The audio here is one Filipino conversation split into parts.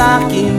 I can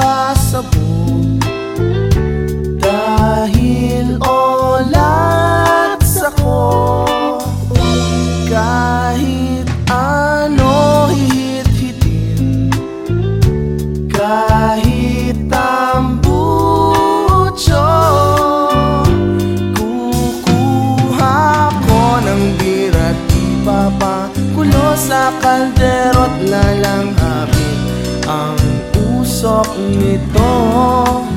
makasabog Dahil olat sa'ko Kahit ano hihit-hitin Kahit tambucho Kukuha ko ng bira't ipapakulo Sa kalderot na lang hapit ang sok nito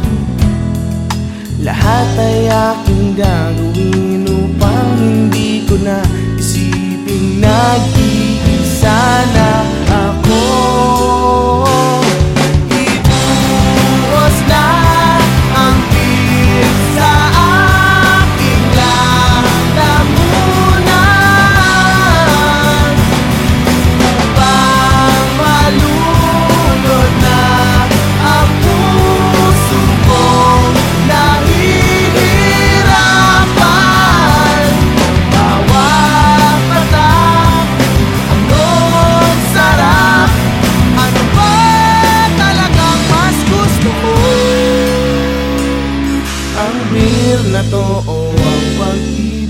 Ang real na to o ang pag-ibig.